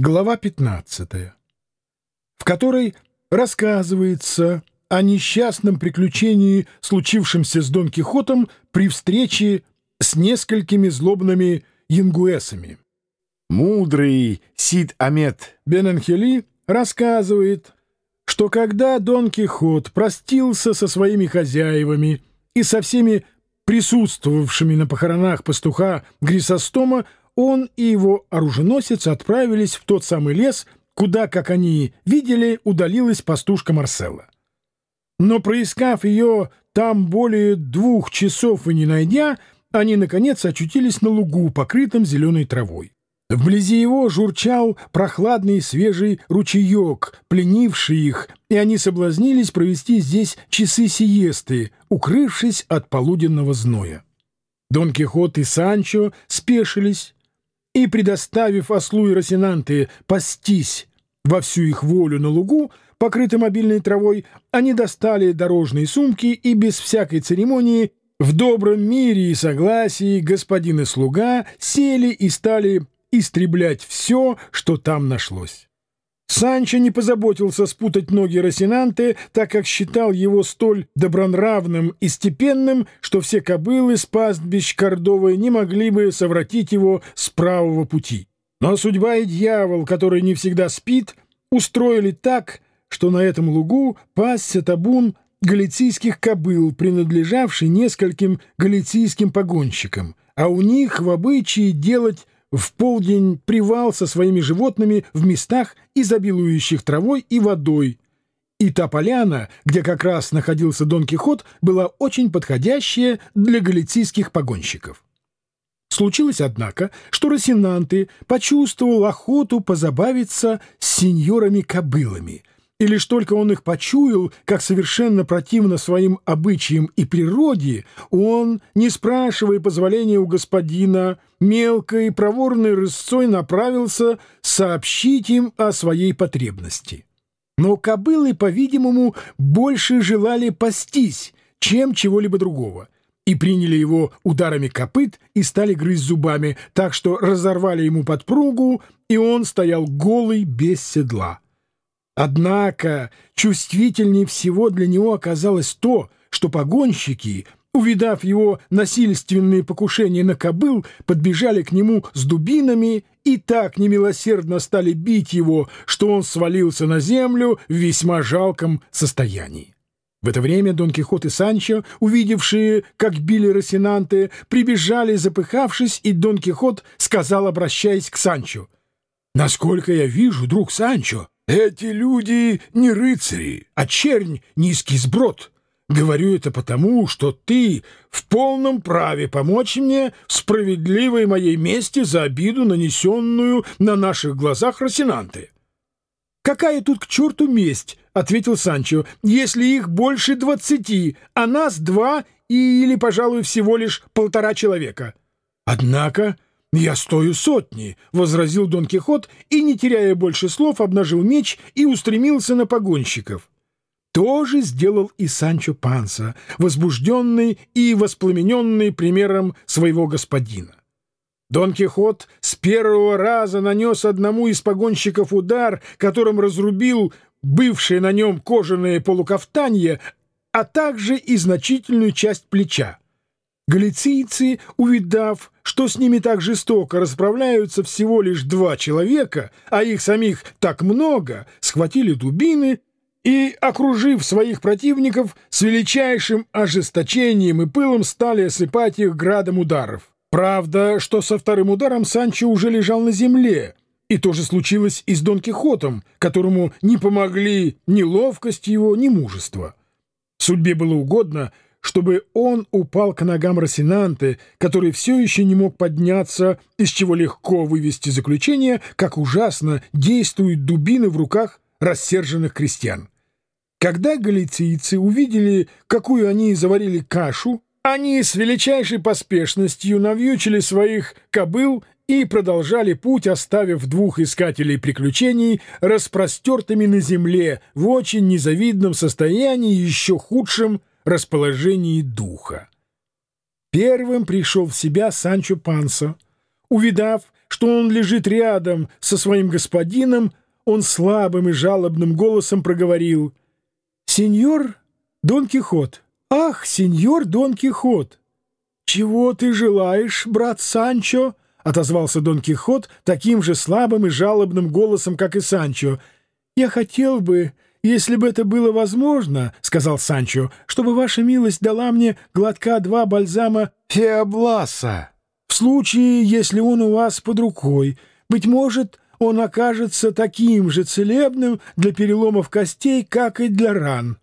Глава 15, в которой рассказывается о несчастном приключении, случившемся с Дон Кихотом при встрече с несколькими злобными янгуэсами. Мудрый Сид Амет Бенанхели рассказывает, что когда Дон Кихот простился со своими хозяевами и со всеми присутствовавшими на похоронах пастуха Грисостома, он и его оруженосец отправились в тот самый лес, куда, как они видели, удалилась пастушка Марселла. Но проискав ее там более двух часов и не найдя, они, наконец, очутились на лугу, покрытом зеленой травой. Вблизи его журчал прохладный свежий ручеек, пленивший их, и они соблазнились провести здесь часы сиесты, укрывшись от полуденного зноя. Дон Кихот и Санчо спешились, и, предоставив ослу и Росинанты пастись во всю их волю на лугу, покрытым обильной травой, они достали дорожные сумки и без всякой церемонии в добром мире и согласии господин и слуга сели и стали истреблять все, что там нашлось. Санчо не позаботился спутать ноги Росинанте, так как считал его столь добронравным и степенным, что все кобылы с пастбищ Кордовой не могли бы совратить его с правого пути. Но судьба и дьявол, который не всегда спит, устроили так, что на этом лугу пасся табун галицийских кобыл, принадлежавший нескольким галицийским погонщикам, а у них в обычае делать в полдень привал со своими животными в местах, изобилующих травой и водой. И та поляна, где как раз находился Дон Кихот, была очень подходящая для галицийских погонщиков. Случилось, однако, что Росинанты почувствовал охоту позабавиться с сеньорами-кобылами — и лишь только он их почуял, как совершенно противно своим обычаям и природе, он, не спрашивая позволения у господина, мелкой и проворной рысцой направился сообщить им о своей потребности. Но кобылы, по-видимому, больше желали пастись, чем чего-либо другого, и приняли его ударами копыт и стали грызть зубами, так что разорвали ему подпругу, и он стоял голый без седла. Однако чувствительнее всего для него оказалось то, что погонщики, увидав его насильственные покушения на кобыл, подбежали к нему с дубинами и так немилосердно стали бить его, что он свалился на землю в весьма жалком состоянии. В это время Дон Кихот и Санчо, увидевшие, как били Росинанте, прибежали, запыхавшись, и Дон Кихот сказал, обращаясь к Санчо, «Насколько я вижу, друг Санчо, эти люди не рыцари, а чернь — низкий сброд. Говорю это потому, что ты в полном праве помочь мне в справедливой моей мести за обиду, нанесенную на наших глазах Росинанты. «Какая тут к черту месть?» — ответил Санчо. «Если их больше двадцати, а нас два или, пожалуй, всего лишь полтора человека». «Однако...» «Я стою сотни», — возразил Дон Кихот и, не теряя больше слов, обнажил меч и устремился на погонщиков. То же сделал и Санчо Панса, возбужденный и воспламененный примером своего господина. Дон Кихот с первого раза нанес одному из погонщиков удар, которым разрубил бывшее на нем кожаное полукафтанье, а также и значительную часть плеча. Галицийцы, увидав, что с ними так жестоко расправляются всего лишь два человека, а их самих так много, схватили дубины и, окружив своих противников, с величайшим ожесточением и пылом стали осыпать их градом ударов. Правда, что со вторым ударом Санчо уже лежал на земле, и то же случилось и с Дон Кихотом, которому не помогли ни ловкость его, ни мужество. Судьбе было угодно — чтобы он упал к ногам Росинанте, который все еще не мог подняться, из чего легко вывести заключение, как ужасно действуют дубины в руках рассерженных крестьян. Когда галицийцы увидели, какую они заварили кашу, они с величайшей поспешностью навьючили своих кобыл и продолжали путь, оставив двух искателей приключений распростертыми на земле в очень незавидном состоянии, еще худшем расположении духа. Первым пришел в себя Санчо Пансо. Увидав, что он лежит рядом со своим господином, он слабым и жалобным голосом проговорил «Сеньор Дон Кихот, ах, сеньор Дон Кихот!» «Чего ты желаешь, брат Санчо?» — отозвался Дон Кихот таким же слабым и жалобным голосом, как и Санчо. «Я хотел бы, если бы это было возможно, — сказал Санчо, — чтобы ваша милость дала мне глотка два бальзама Феобласа. В случае, если он у вас под рукой, быть может, он окажется таким же целебным для переломов костей, как и для ран.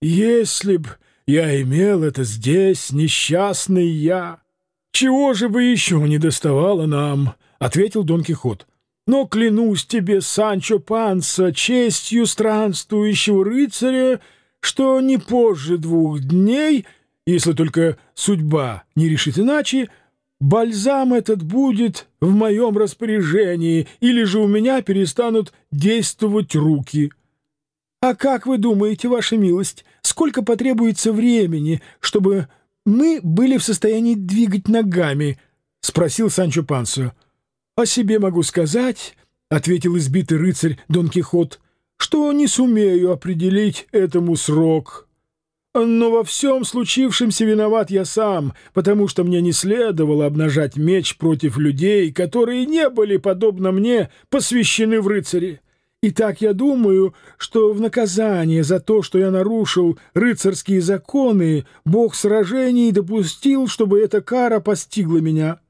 Если б я имел это здесь, несчастный я. Чего же бы еще не доставало нам? — ответил Дон Кихот. Но клянусь тебе, Санчо Панса, честью странствующего рыцаря, что не позже двух дней, если только судьба не решит иначе, бальзам этот будет в моем распоряжении, или же у меня перестанут действовать руки». «А как вы думаете, ваша милость, сколько потребуется времени, чтобы мы были в состоянии двигать ногами?» — спросил Санчо Пансо. «О себе могу сказать», — ответил избитый рыцарь Дон Кихот, «что не сумею определить этому срок. Но во всем случившемся виноват я сам, потому что мне не следовало обнажать меч против людей, которые не были, подобно мне, посвящены в рыцари». Итак, я думаю, что в наказание за то, что я нарушил рыцарские законы, бог сражений допустил, чтобы эта кара постигла меня.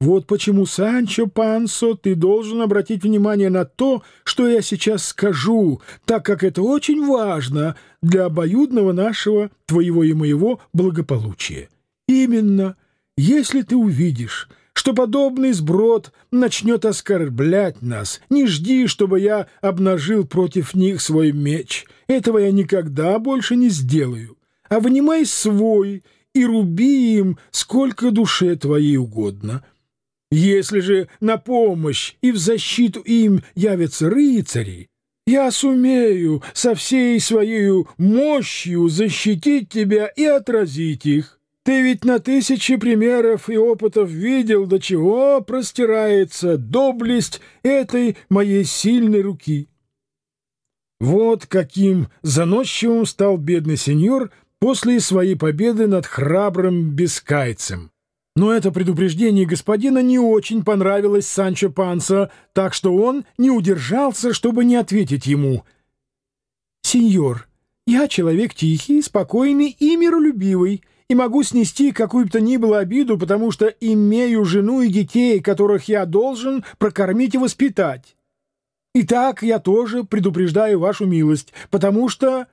Вот почему, Санчо Пансо, ты должен обратить внимание на то, что я сейчас скажу, так как это очень важно для обоюдного нашего, твоего и моего благополучия. Именно, если ты увидишь что подобный сброд начнет оскорблять нас. Не жди, чтобы я обнажил против них свой меч. Этого я никогда больше не сделаю. А вынимай свой и руби им, сколько душе твоей угодно. Если же на помощь и в защиту им явятся рыцари, я сумею со всей своей мощью защитить тебя и отразить их. Ты ведь на тысячи примеров и опытов видел, до чего простирается доблесть этой моей сильной руки. Вот каким заносчивым стал бедный сеньор после своей победы над храбрым бескайцем. Но это предупреждение господина не очень понравилось Санчо Панса, так что он не удержался, чтобы не ответить ему. «Сеньор, я человек тихий, спокойный и миролюбивый» и могу снести какую бы то ни было обиду, потому что имею жену и детей, которых я должен прокормить и воспитать. Итак, я тоже предупреждаю вашу милость, потому что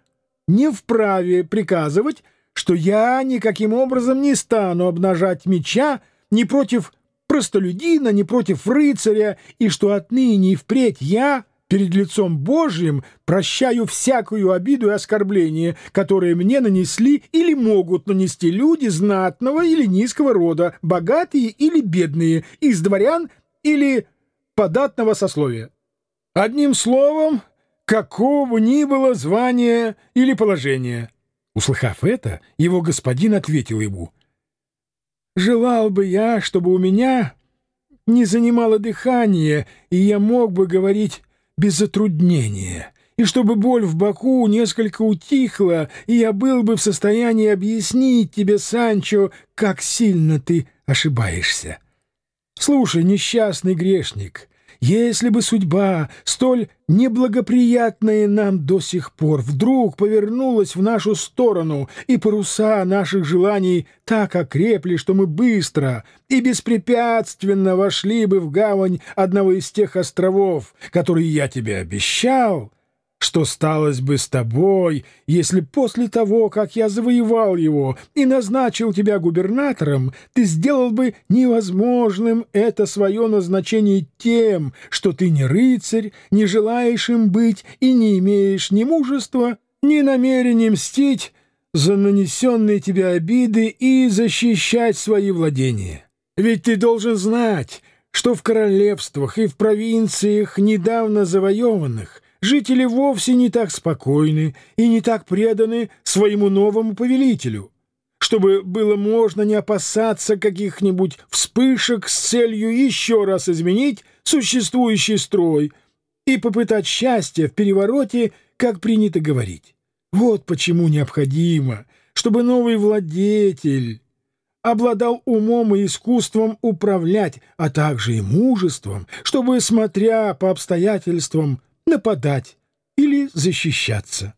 не вправе приказывать, что я никаким образом не стану обнажать меча ни против простолюдина, ни против рыцаря, и что отныне и впредь я перед лицом Божьим прощаю всякую обиду и оскорбление, которые мне нанесли или могут нанести люди знатного или низкого рода, богатые или бедные, из дворян или податного сословия. Одним словом, какого ни было звания или положения. Услыхав это, его господин ответил ему, «Желал бы я, чтобы у меня не занимало дыхание, и я мог бы говорить без затруднения, и чтобы боль в боку несколько утихла, и я был бы в состоянии объяснить тебе, Санчо, как сильно ты ошибаешься. Слушай, несчастный грешник, если бы судьба, столь неблагоприятная нам до сих пор, вдруг повернулась в нашу сторону, и паруса наших желаний так окрепли, что мы быстро и беспрепятственно вошли бы в гавань одного из тех островов, которые я тебе обещал, что сталось бы с тобой, если после того, как я завоевал его и назначил тебя губернатором, ты сделал бы невозможным это свое назначение тем, что ты не рыцарь, не желаешь им быть и не имеешь ни мужества, ни намерения мстить за нанесенные тебе обиды и защищать свои владения? Ведь ты должен знать, что в королевствах и в провинциях, недавно завоеванных, жители вовсе не так спокойны и не так преданы своему новому повелителю, чтобы было можно не опасаться каких-нибудь вспышек с целью еще раз изменить существующий строй и попытать счастье в перевороте, как принято говорить. Вот почему необходимо, чтобы новый владетель обладал умом и искусством управлять, а также и мужеством, чтобы, смотря по обстоятельствам, нападать или защищаться.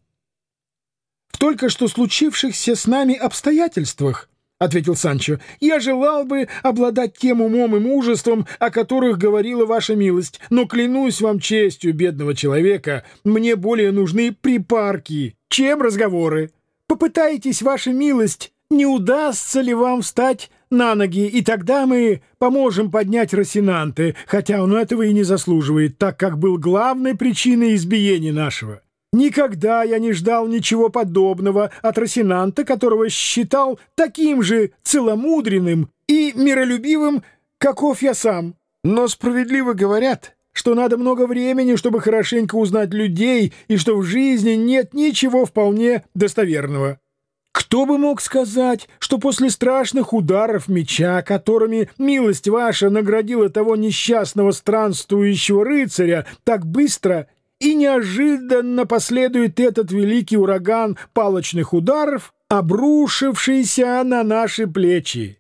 «В только что случившихся с нами обстоятельствах, — ответил Санчо, — я желал бы обладать тем умом и мужеством, о которых говорила ваша милость, но клянусь вам честью бедного человека, мне более нужны припарки, чем разговоры. Попытайтесь, ваша милость, не удастся ли вам встать на ноги, и тогда мы поможем поднять Росинанты, хотя он этого и не заслуживает, так как был главной причиной избиения нашего. Никогда я не ждал ничего подобного от Росинанта, которого считал таким же целомудренным и миролюбивым, каков я сам. Но справедливо говорят, что надо много времени, чтобы хорошенько узнать людей, и что в жизни нет ничего вполне достоверного. Кто бы мог сказать, что после страшных ударов меча, которыми милость ваша наградила того несчастного странствующего рыцаря, так быстро и неожиданно последует этот великий ураган палочных ударов, обрушившийся на наши плечи?